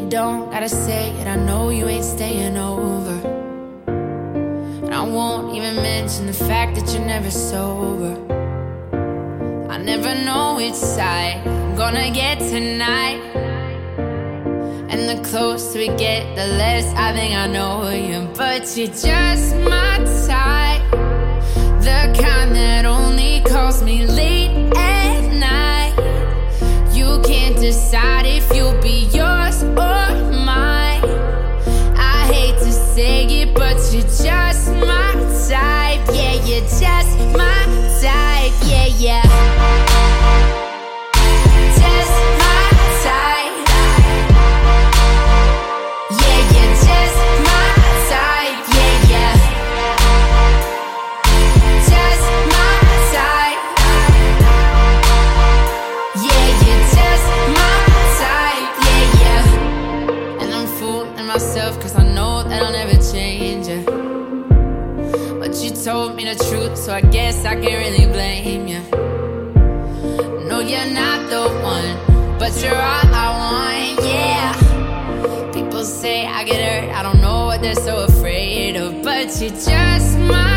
don't gotta say it, I know you ain't staying over. And I won't even mention the fact that you're never sober. I never know which side I'm gonna get tonight. And the closer we get, the less I think I know you. But you're just my type, myself cause I know that I'll never change you. But you told me the truth, so I guess I can't really blame you. No, you're not the one, but you're all I want, yeah. People say I get hurt, I don't know what they're so afraid of, but you're just my